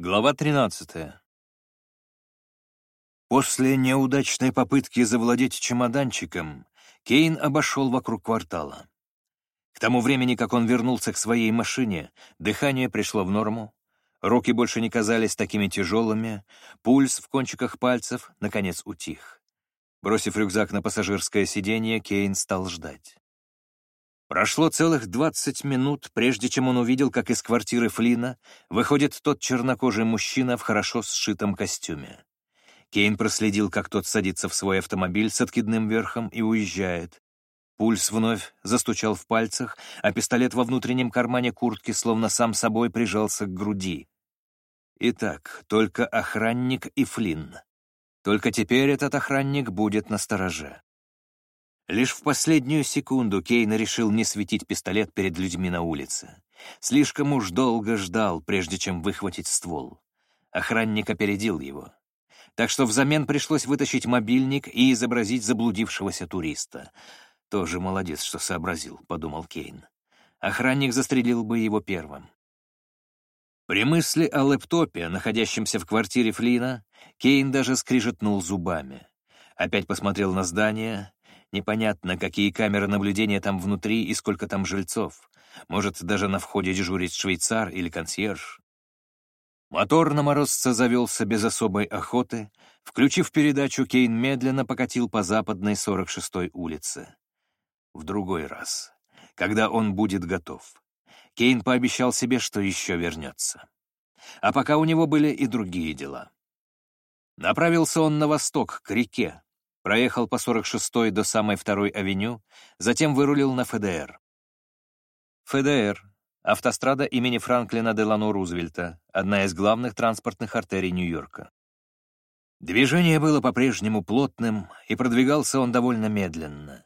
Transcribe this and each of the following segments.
Глава 13. После неудачной попытки завладеть чемоданчиком, Кейн обошел вокруг квартала. К тому времени, как он вернулся к своей машине, дыхание пришло в норму, руки больше не казались такими тяжелыми, пульс в кончиках пальцев, наконец, утих. Бросив рюкзак на пассажирское сиденье, Кейн стал ждать. Прошло целых двадцать минут, прежде чем он увидел, как из квартиры Флина выходит тот чернокожий мужчина в хорошо сшитом костюме. Кейн проследил, как тот садится в свой автомобиль с откидным верхом и уезжает. Пульс вновь застучал в пальцах, а пистолет во внутреннем кармане куртки словно сам собой прижался к груди. Итак, только охранник и Флинн. Только теперь этот охранник будет на стороже. Лишь в последнюю секунду Кейн решил не светить пистолет перед людьми на улице. Слишком уж долго ждал, прежде чем выхватить ствол. Охранник опередил его. Так что взамен пришлось вытащить мобильник и изобразить заблудившегося туриста. «Тоже молодец, что сообразил», — подумал Кейн. Охранник застрелил бы его первым. При мысли о лэптопе, находящемся в квартире Флина, Кейн даже скрижетнул зубами. Опять посмотрел на здание, Непонятно, какие камеры наблюдения там внутри и сколько там жильцов. Может, даже на входе дежурит швейцар или консьерж. Мотор на морозце завелся без особой охоты. Включив передачу, Кейн медленно покатил по западной 46-й улице. В другой раз, когда он будет готов. Кейн пообещал себе, что еще вернется. А пока у него были и другие дела. Направился он на восток, к реке, проехал по 46-й до самой второй авеню, затем вырулил на ФДР. ФДР — автострада имени Франклина Делано Рузвельта, одна из главных транспортных артерий Нью-Йорка. Движение было по-прежнему плотным, и продвигался он довольно медленно.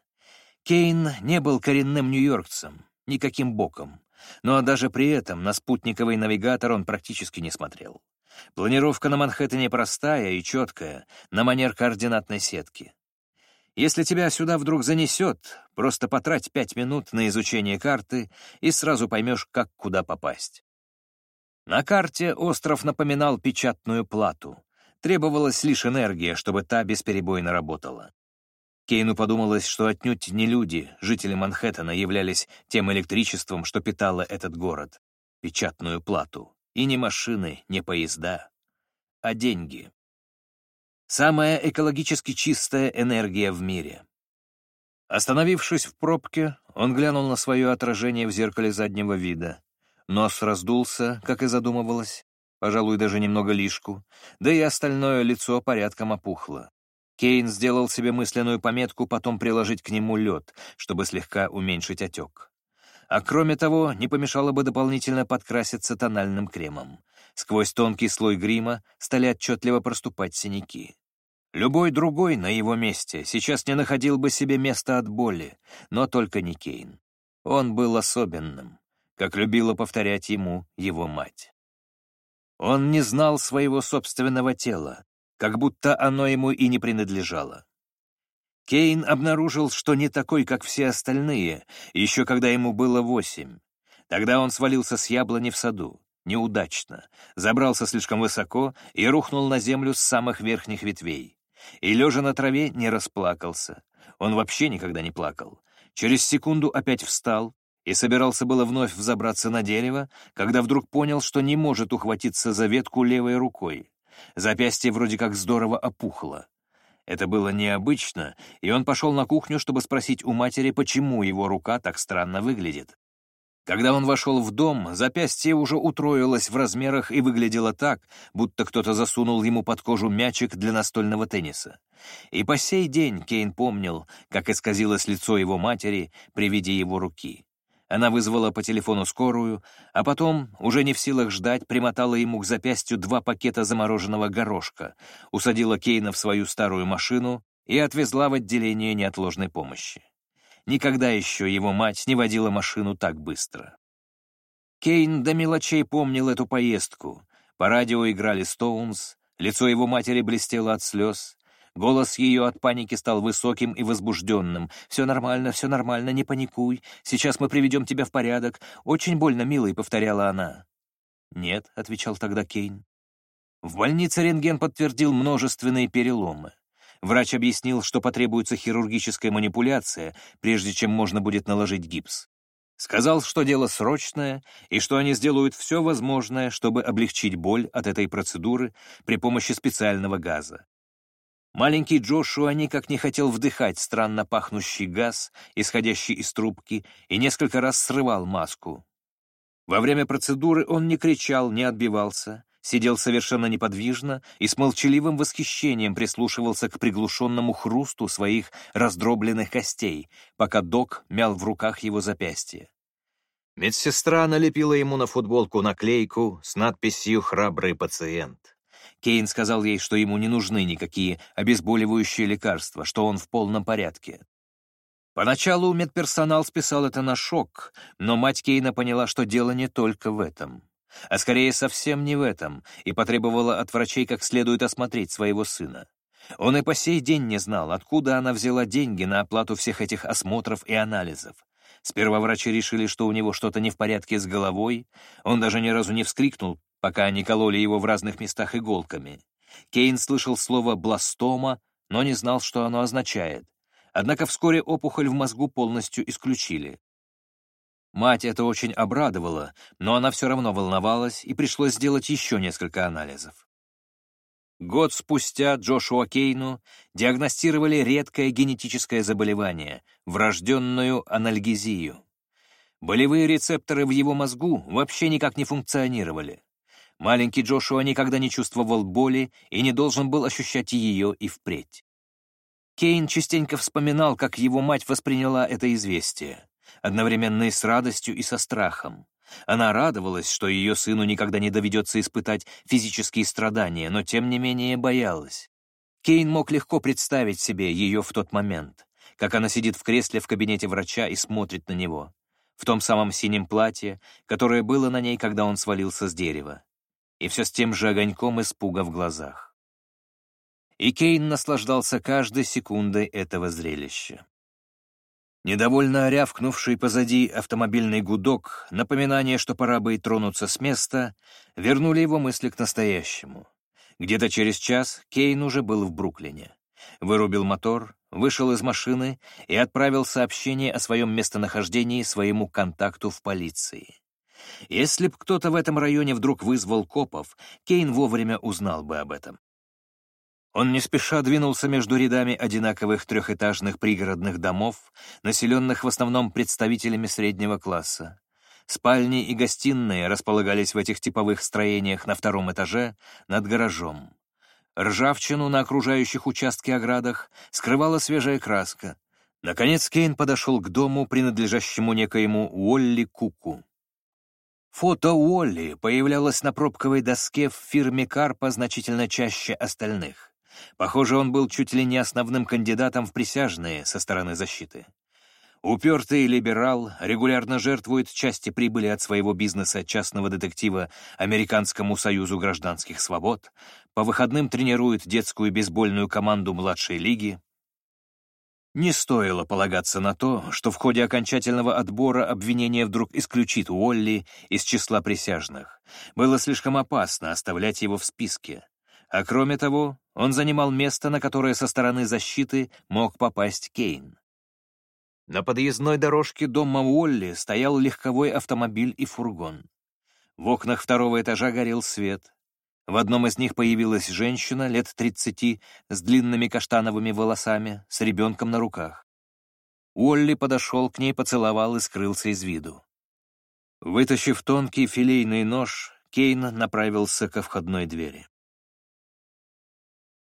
Кейн не был коренным нью-йоркцем, никаким боком, но даже при этом на спутниковый навигатор он практически не смотрел. Планировка на Манхэттене простая и четкая, на манер координатной сетки. Если тебя сюда вдруг занесет, просто потрать пять минут на изучение карты и сразу поймешь, как куда попасть. На карте остров напоминал печатную плату. Требовалась лишь энергия, чтобы та бесперебойно работала. Кейну подумалось, что отнюдь не люди, жители Манхэттена, являлись тем электричеством, что питало этот город, печатную плату. И не машины, не поезда, а деньги. Самая экологически чистая энергия в мире. Остановившись в пробке, он глянул на свое отражение в зеркале заднего вида. Нос раздулся, как и задумывалось, пожалуй, даже немного лишку, да и остальное лицо порядком опухло. Кейн сделал себе мысленную пометку потом приложить к нему лед, чтобы слегка уменьшить отек. А кроме того, не помешало бы дополнительно подкраситься тональным кремом. Сквозь тонкий слой грима стали отчетливо проступать синяки. Любой другой на его месте сейчас не находил бы себе места от боли, но только не Кейн. Он был особенным, как любила повторять ему его мать. Он не знал своего собственного тела, как будто оно ему и не принадлежало. Кейн обнаружил, что не такой, как все остальные, еще когда ему было восемь. Тогда он свалился с яблони в саду, неудачно, забрался слишком высоко и рухнул на землю с самых верхних ветвей. И, лежа на траве, не расплакался. Он вообще никогда не плакал. Через секунду опять встал и собирался было вновь взобраться на дерево, когда вдруг понял, что не может ухватиться за ветку левой рукой. Запястье вроде как здорово опухло. Это было необычно, и он пошел на кухню, чтобы спросить у матери, почему его рука так странно выглядит. Когда он вошел в дом, запястье уже утроилось в размерах и выглядело так, будто кто-то засунул ему под кожу мячик для настольного тенниса. И по сей день Кейн помнил, как исказилось лицо его матери при виде его руки. Она вызвала по телефону скорую, а потом, уже не в силах ждать, примотала ему к запястью два пакета замороженного горошка, усадила Кейна в свою старую машину и отвезла в отделение неотложной помощи. Никогда еще его мать не водила машину так быстро. Кейн до мелочей помнил эту поездку. По радио играли «Стоунс», лицо его матери блестело от слез, Голос ее от паники стал высоким и возбужденным. «Все нормально, все нормально, не паникуй. Сейчас мы приведем тебя в порядок. Очень больно, милый», — повторяла она. «Нет», — отвечал тогда Кейн. В больнице рентген подтвердил множественные переломы. Врач объяснил, что потребуется хирургическая манипуляция, прежде чем можно будет наложить гипс. Сказал, что дело срочное и что они сделают все возможное, чтобы облегчить боль от этой процедуры при помощи специального газа. Маленький Джошуа никак не хотел вдыхать странно пахнущий газ, исходящий из трубки, и несколько раз срывал маску. Во время процедуры он не кричал, не отбивался, сидел совершенно неподвижно и с молчаливым восхищением прислушивался к приглушенному хрусту своих раздробленных костей, пока док мял в руках его запястье. Медсестра налепила ему на футболку наклейку с надписью «Храбрый пациент». Кейн сказал ей, что ему не нужны никакие обезболивающие лекарства, что он в полном порядке. Поначалу медперсонал списал это на шок, но мать Кейна поняла, что дело не только в этом а скорее совсем не в этом, и потребовала от врачей как следует осмотреть своего сына. Он и по сей день не знал, откуда она взяла деньги на оплату всех этих осмотров и анализов. Сперва врачи решили, что у него что-то не в порядке с головой, он даже ни разу не вскрикнул, пока они кололи его в разных местах иголками. Кейн слышал слово «бластома», но не знал, что оно означает. Однако вскоре опухоль в мозгу полностью исключили. Мать это очень обрадовала, но она все равно волновалась, и пришлось сделать еще несколько анализов. Год спустя Джошуа Кейну диагностировали редкое генетическое заболевание — врожденную анальгезию. Болевые рецепторы в его мозгу вообще никак не функционировали. Маленький Джошуа никогда не чувствовал боли и не должен был ощущать ее и впредь. Кейн частенько вспоминал, как его мать восприняла это известие одновременно и с радостью, и со страхом. Она радовалась, что ее сыну никогда не доведется испытать физические страдания, но тем не менее боялась. Кейн мог легко представить себе ее в тот момент, как она сидит в кресле в кабинете врача и смотрит на него, в том самом синем платье, которое было на ней, когда он свалился с дерева, и все с тем же огоньком испуга в глазах. И Кейн наслаждался каждой секундой этого зрелища. Недовольно рявкнувший позади автомобильный гудок, напоминание, что пора бы и тронуться с места, вернули его мысли к настоящему. Где-то через час Кейн уже был в Бруклине. Вырубил мотор, вышел из машины и отправил сообщение о своем местонахождении своему контакту в полиции. Если б кто-то в этом районе вдруг вызвал копов, Кейн вовремя узнал бы об этом. Он не спеша двинулся между рядами одинаковых трехэтажных пригородных домов, населенных в основном представителями среднего класса. Спальни и гостиные располагались в этих типовых строениях на втором этаже над гаражом. Ржавчину на окружающих участке оградах скрывала свежая краска. Наконец Кейн подошел к дому, принадлежащему некоему Уолли Куку. Фото Уолли появлялось на пробковой доске в фирме Карпа значительно чаще остальных. Похоже, он был чуть ли не основным кандидатом в присяжные со стороны защиты. Упертый либерал регулярно жертвует части прибыли от своего бизнеса частного детектива Американскому союзу гражданских свобод, по выходным тренирует детскую бейсбольную команду младшей лиги. Не стоило полагаться на то, что в ходе окончательного отбора обвинение вдруг исключит Уолли из числа присяжных. Было слишком опасно оставлять его в списке. А кроме того, он занимал место, на которое со стороны защиты мог попасть Кейн. На подъездной дорожке дома Уолли стоял легковой автомобиль и фургон. В окнах второго этажа горел свет. В одном из них появилась женщина лет тридцати с длинными каштановыми волосами, с ребенком на руках. Уолли подошел к ней, поцеловал и скрылся из виду. Вытащив тонкий филейный нож, Кейн направился ко входной двери.